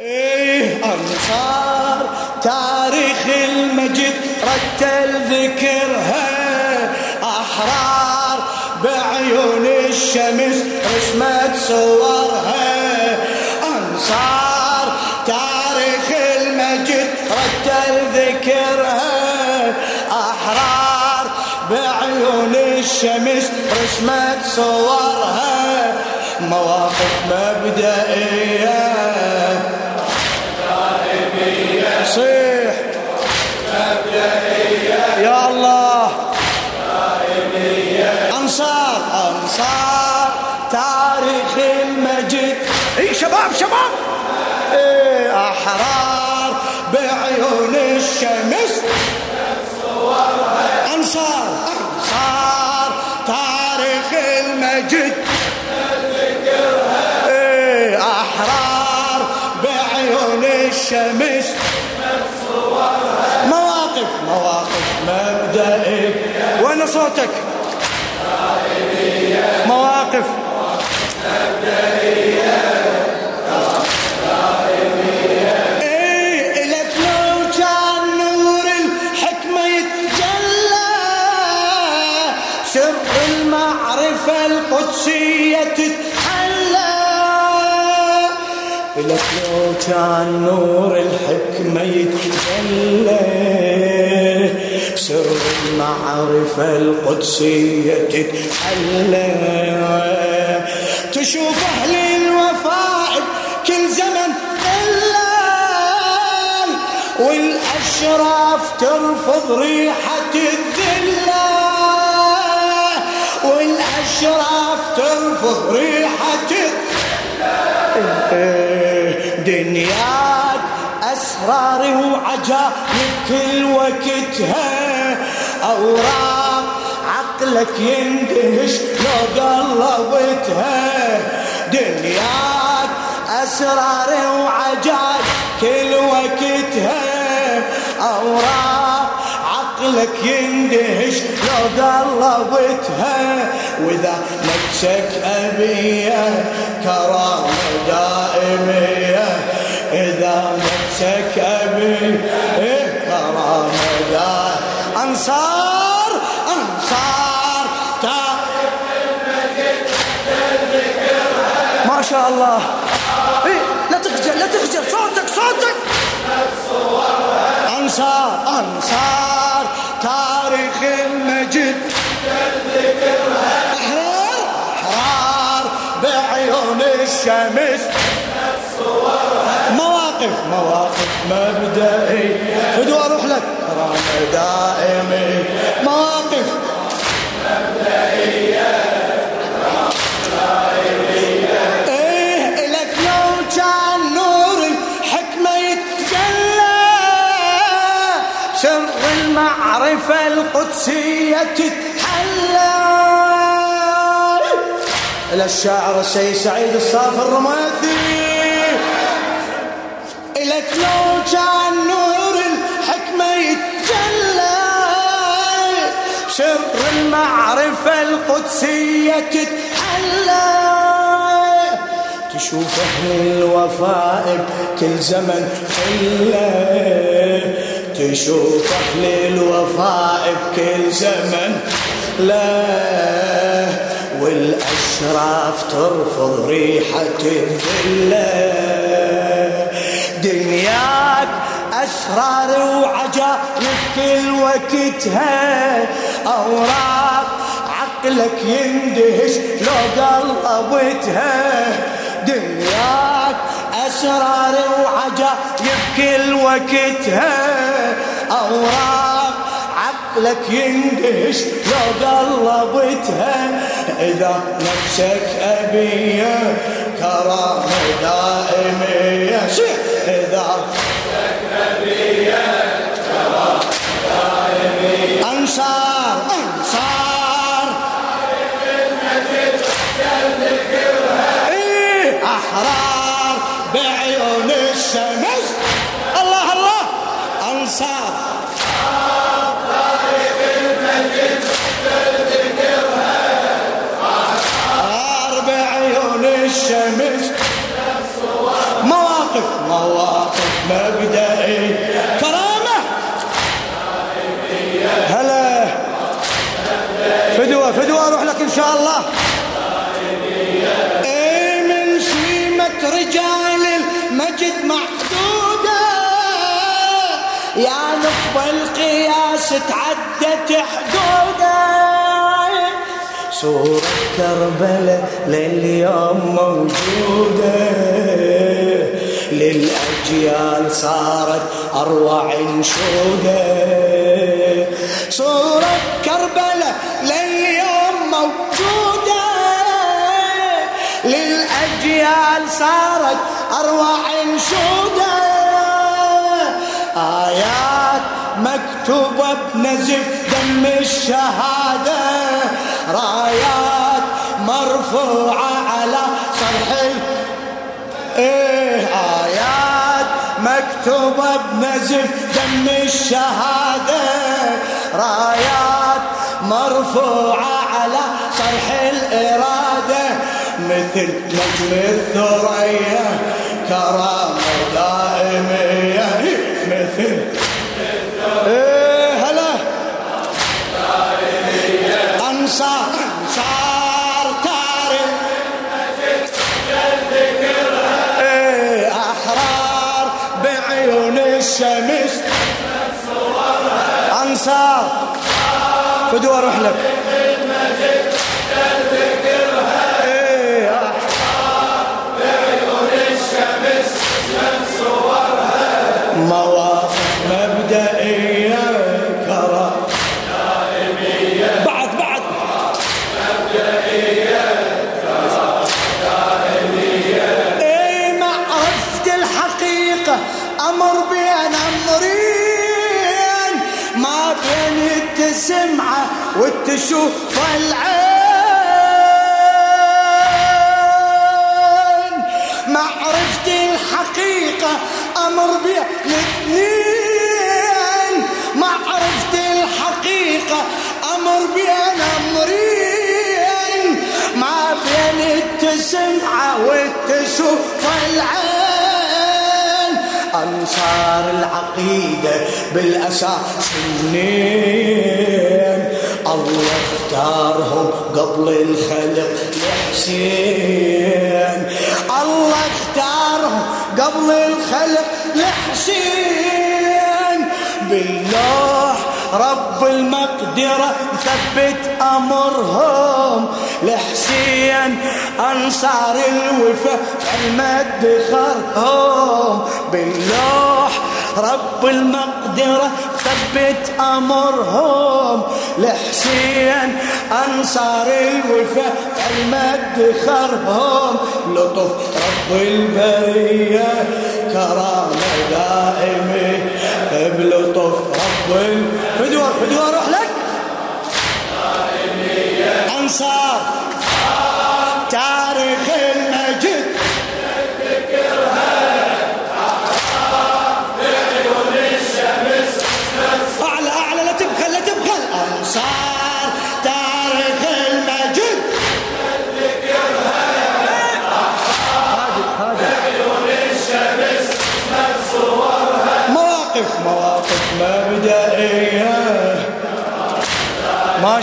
إيه انصار تاريخ المجد رتل ذكرها أحرار بعيون الشمس رسمت صورها أنصار تاريخ المجد رتل ذكرها أحرار بعيون الشمس رسمت صورها مواقف مبدئية. يا الله. أنصار أنصار تاريخ المجد. إي شباب شباب. إي أحرار بعيون الشمس. يتجلى سر المعرفة القدسية تتحلى لك لو كان نور الحكمة يتجلى. سر المعرفة القدسية تتحلى تشوف أهل الوفاء كل زمن ظلال والأشراف ترفض ريحة الذلة والأشراف ترفض ريحة دنياك أسرار وعجائب كل وقتها. أوراق عقلك يندهش لو قلبتها دنياك أسرار وعجائب كل وقتها. أوراق عقلك يندهش لو قلبتها وإذا نفسك أبية كرامة دائمية. إذا نفسك أنصار أنصار ما شاء الله. إيه لا تخجل لا تخجل صوتك صوتك. أنصار أنصار. تاريخ المجد أحرار أحرار. بعيون الشمس. مواقف مواقف مبدئي. فدوا أروح لك. رامي دائمي مواقف سر المعرفة القدسية تتحلى. إلى الشاعر السيد سعيد الصافي الرماثي. لك لو كان نور الحكمة يتجلى سر المعرفة القدسية تتحلى. تشوف أهل الوفاء كل زمن خلة تشوف أهل الوفاء بكل زمن لا والأشراف ترفض ريحة الذلة. دنياك أسرار وعجائب كل وقتها. أوراق عقلك يندهش لو قلبتها دنياك أسرار وعجائب كل وقتها. أوراق عقلك يندهش لو قلبتها إذا نفسك أبية كرامة دائمية الشمس. مواقف مواقف مبدئي إن شاء الله. إيه من شيمة رجال المجد محدودة. يا نخبة القياس تعدت حدودة. صورة كربلاء لليوم موجودة. للأجيال صارت أروع انشودة صورة كربلاء لليوم موجودة. للأجيال صارت أروع انشودة آيات مكتوبة بنزف دم الشهادة. رايات مرفوعة على صرح إيه آيات مكتوبة بنزف دم الشهادة. رايات مرفوعة صرح الإرادة مثل نجم الثريا كرامة دائمية. مثل إيه هلا. أنصار أنصار تاريخ إيه أحرار بعيون الشمس. أنصار. فدوا أروح لك. إيه العين أنصار العقيدة بالأساس منين؟ الله اختارهم قبل الخلق لحسين. الله اختارهم قبل الخلق لحسين. باللوح رب المقدرة ثبت أمرهم. أنصار الوفا المد خرهم باللوح رب المقدرة ثبت أمرهم. لحسين أنصار الوفا المد خرهم لطف رب البرية كرامة دائمة. بلطف رب فدوة فدوة أروح لك أنصار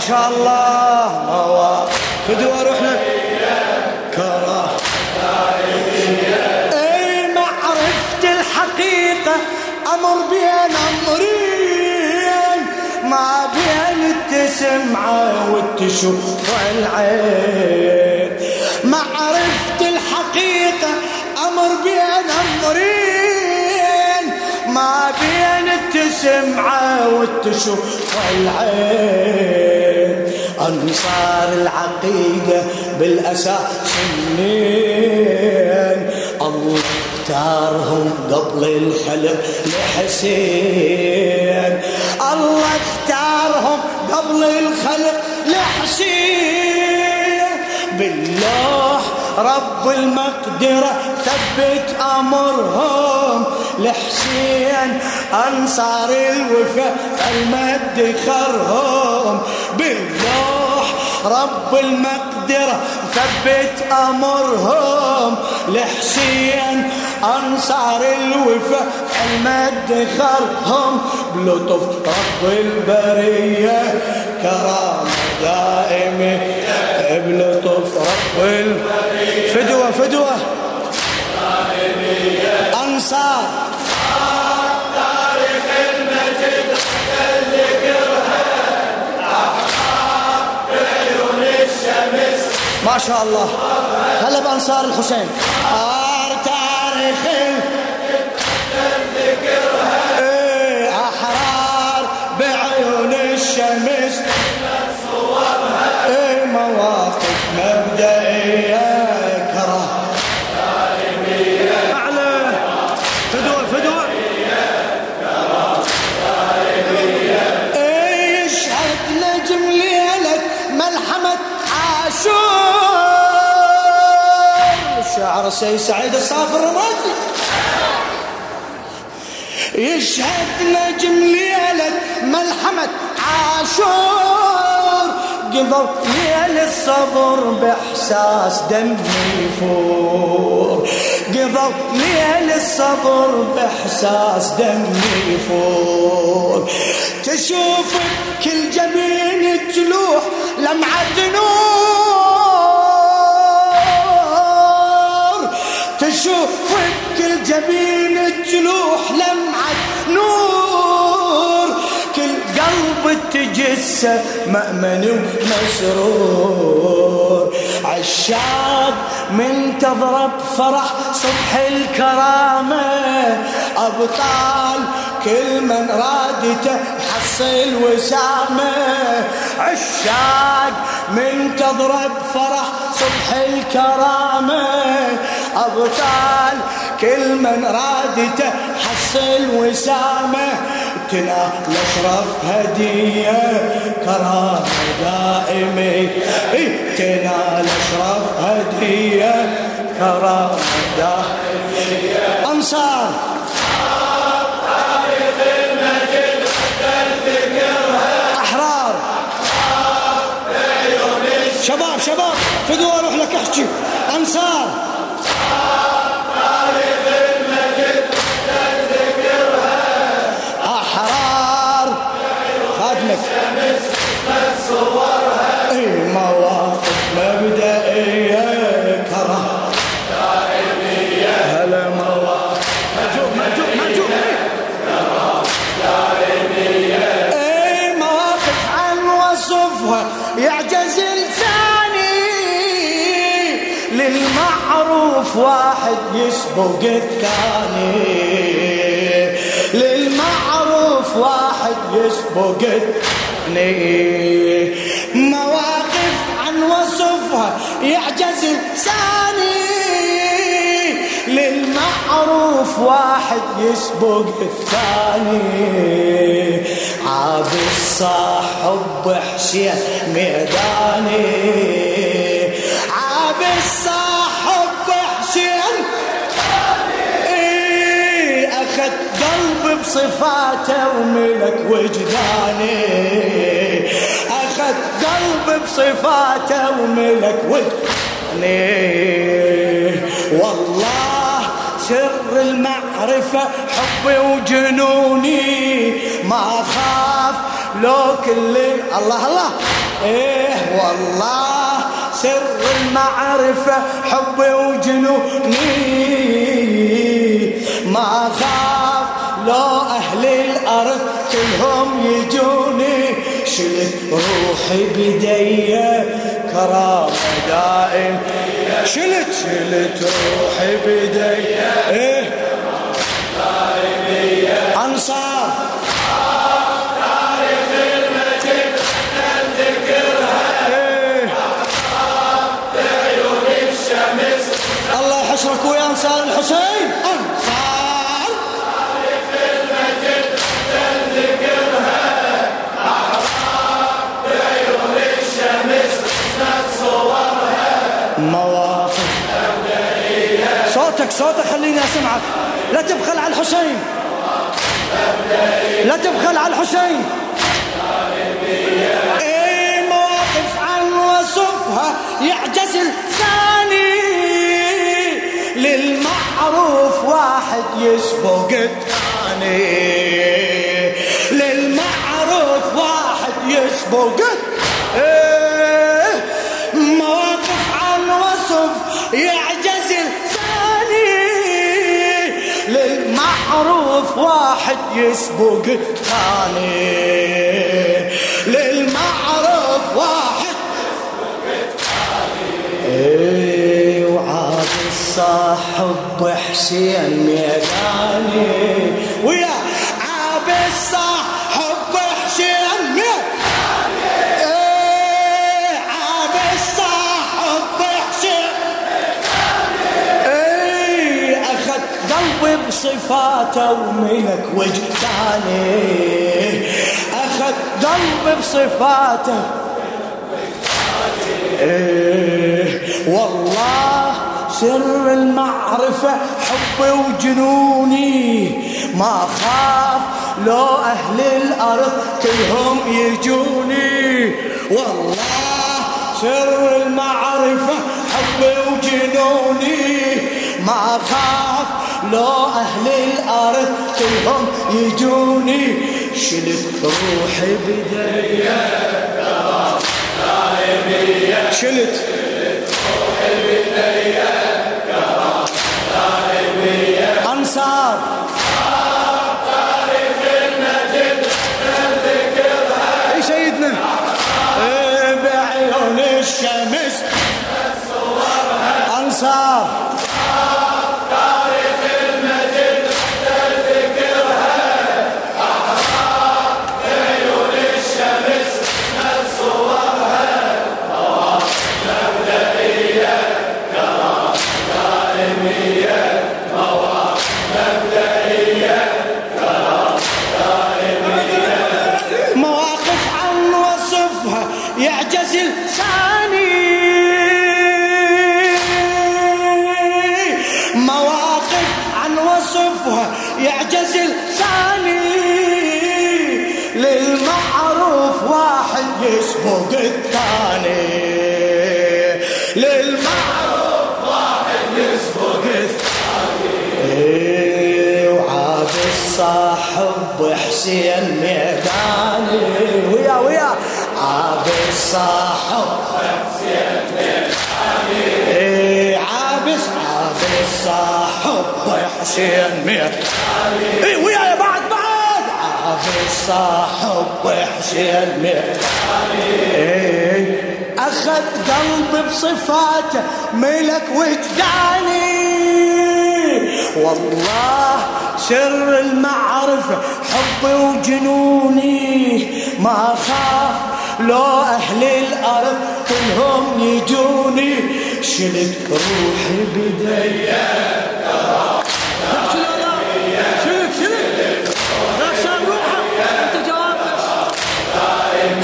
شاء الله مواقف فدوا أروح لك كره إي ما عرفت الحقيقة. أمر بين أمرين. ما بين التسمعة والتشوف العين ما عرفت الحقيقة. أمر بين أمرين. ما بين التسمعة والتشوف العين أنصار العقيدة بالأساس منين؟ الله اختارهم قبل الخلق لحسين. الله اختارهم قبل الخلق لحسين. باللوح رب المقدرة ثبت أمرهم. لحسين أنصار الوفا المد خرهم. باللوح رب المقدرة ثبت أمرهم. لحسين أنصار الوفا المد خرهم. بلطف رب البرية كرامة دائمة. بلطف رب البرية فدوة فدوة. أنصار ما شاء الله. هلا بأنصار الحسين. آر تاريخ السيد سعيد الصافي الرمادي يشهد نجم ليلة ملحمة عاشور. قضوا ليل الصبر بإحساس دم يفور قضوا ليل الصبر بإحساس دم يفور تشوف كل جبين تلوح لمعة نور. تشوف كل جبين تلوح لمعة نور. كل قلب تجسه مأمن ومسرور. عشاق من تضرب فرح صبح الكرامة. أبطال كل من رادته حصل وسامة. عشاق من تضرب فرح صبح الكرامة. أبطال كل من رادته حصل وسامة تنال الأشرف هدية كرامة دائمة. تنال الأشرف هدية كرامة دائمة. أنصار. أحرار. شباب شباب فدوا أروح لك احكي. أنصار. احرار يسبق الثاني للمعروف واحد يسبق الثاني مواقف عن وصفها يعجز لساني. للمعروف واحد يسبق الثاني عابس صاحب حسين ميداني. بصفاته وملك وجداني أخذ قلب بصفاته وملك وجداني والله سر المعرفة حبي وجنوني. ما خاف لو كل الله الله. إيه والله سر المعرفة حبي وجنوني. ما خاف لو الأرض كلهم يجوني شلت روحي بدي كرامة دائم. شلت شلت روحي بدي صوتك خليني أسمعك. لا تبخل على الحسين. لا تبخل على الحسين. اي مواقف عن وصفها يعجز لساني للمعروف يسبق الثاني. للمعروف واحد يسبق إيه، واحد يسبق الثاني. للمعروف واحد إيه وعاد الصاحب حسين ميداني. بصفاته وملك وجداني. اخذ قلبي بصفاته. إيه والله سر المعرفة حبي وجنوني. ما خاف لو أهل الأرض كلهم يجوني. والله سر المعرفة حبي وجنوني. ما خاف لو أهل الأرض كلهم يجوني شلت روحي بديا شلت أنصار. اي سيدنا إيه بعيون الشمس. أنصار. الصاحب إيه عابس عابس صاحب حسين ميداني إيه ويا يا بعد بعد عابس صاحب حسين ميداني إيه أخذ قلبي بصفاته ملك وجداني والله سر المعرفة حبي وجنوني ما خاف لو أهل الأرض كلهم يجوني شلت روحي بس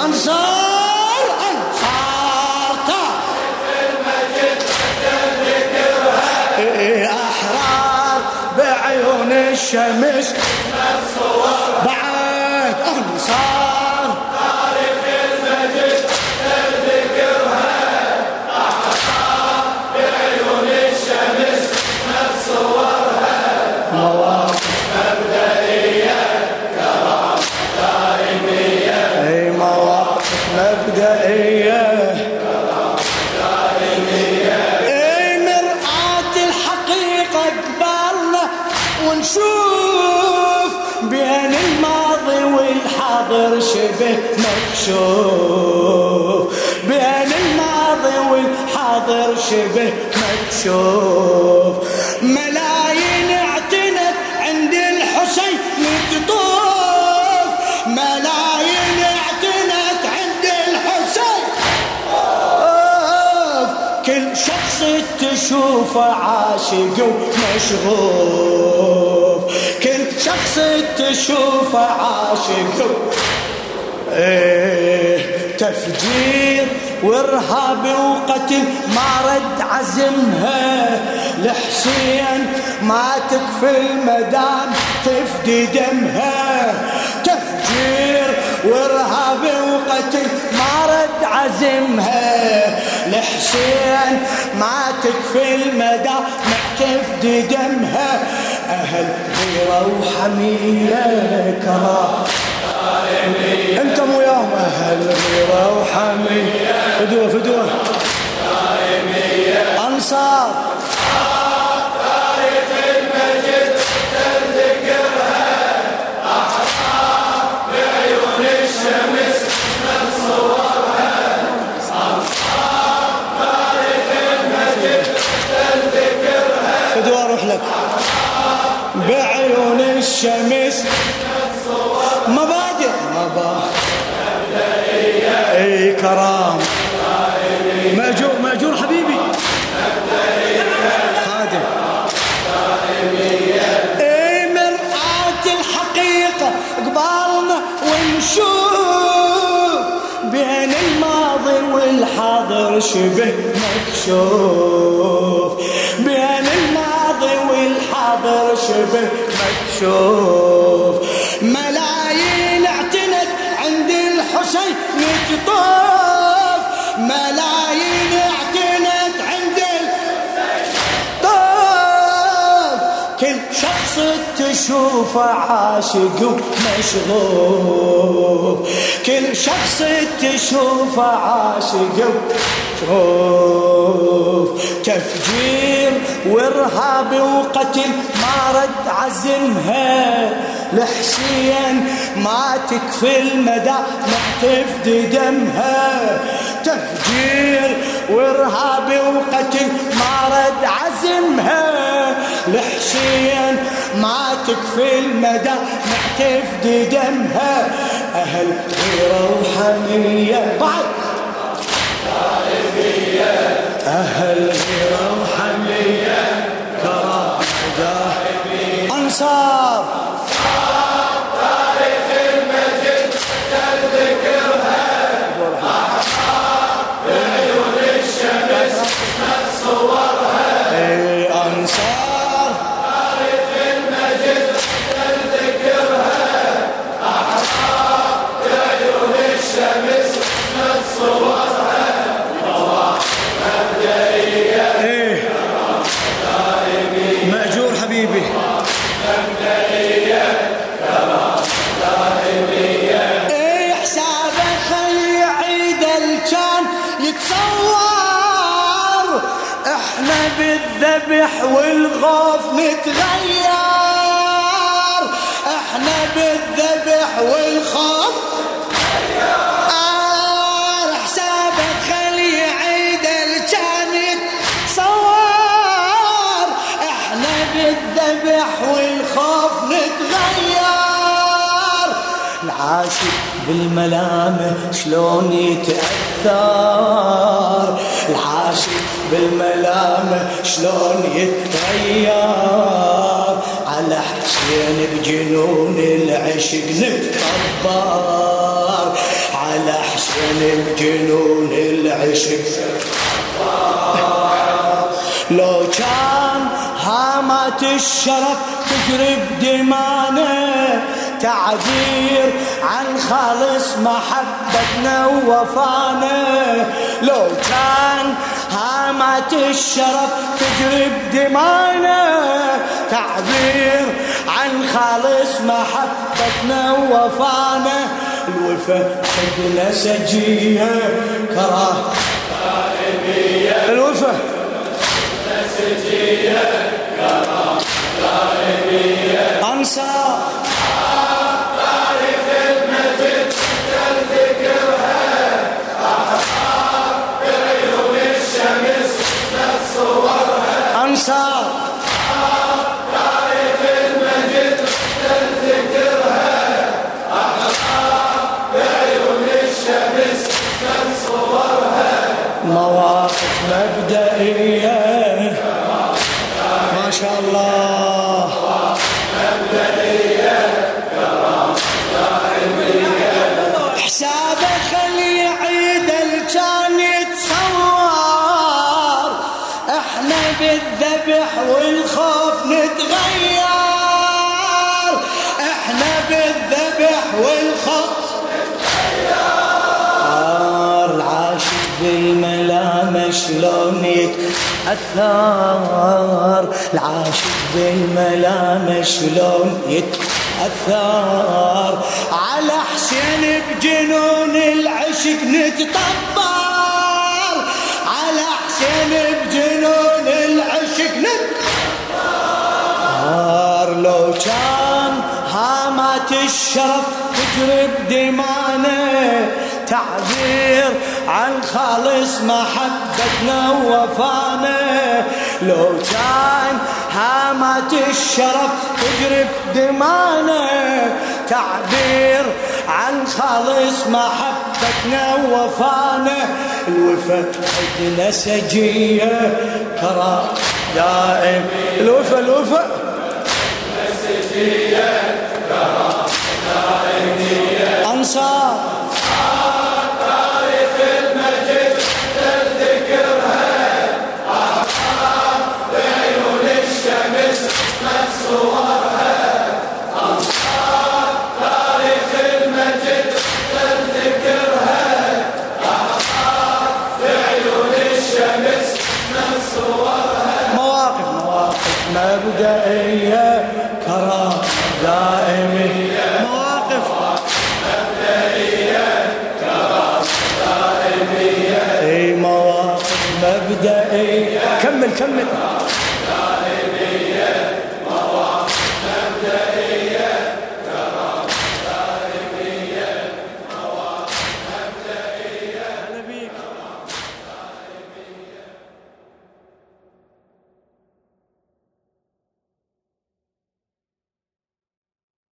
أنصار أنصار. إيه أحرار بعيون الشمس. بعد أنصار. مكشوف بين الماضي والحاضر شبه مكشوف. ملايين اعتنت عند الحسين تطوف ملايين اعتنت عند الحسين. كل شخص تشوفه عاشق ومشغوف. كل شخص تشوفه عاشق إيه تفجير وارهاب وقتل ما رد عزمها. لحسين ما تكفي المدام تفدي دمها. تفجير وارهاب وقتل ما رد عزمها. لحسين ما تكفي المدام تفدي دمها. أهل غيرة وحمية كرام. أنتم وياهم أهل مكشوف بين الحاضر شبه مكشوف. ملايين اعتنت عند الحسين تطوف ملايين اعتنت عند طوف كل شخص تشوفه عاشق ومشغوف. كل شخص تشوفه عاشق ومشغوف تفجير وارهاب وقتل ما رد عزمها. لحسين ما تكفي المدى تفدي دمها. تفجير وارهاب وقتل ما رد عزمها. لحسين ما تكفي المدى تفدي دمها. أهل غيره وحميه بعد أهل غيره وحميه أنصار. الكان يتصور إحنا بالذبح والخوف نتغير. إحنا بالذبح والخوف آه حسابه خلي إحنا بالذبح والخوف نتغير. العاشق بالملامة شلون يتأثر؟ العاشق بالملامة شلون يتغير؟ على حسين بجنون العشق نتكبر. على حسين بجنون العشق لو كان هامات الشرف تجري بدمانه تعبير عن خالص محبتنا ووفانا. لو كان هامات الشرف تجري بدمانا تعبير عن خالص محبتنا ووفانا. الوفا حقنا سجيه كراه. الوفا أنصار أنصار. مواقف والخوف نتغير. إحنا بالذبح والخوف نار العاشق بالملامة شلون يتأثر؟ العاشق بالملامة شلون يتأثر؟ على حسين بجنون العشق نتطبر. على حسين الشرف تجري بدمانه تعبير عن خالص محبتنا ووفانا. لو كان هامات الشرف تجري بدمانا تعبير عن خالص محبتنا ووفانا. الوفا عندنا سجية كرا دائم. الوفا الوفا سجية كرا دائمية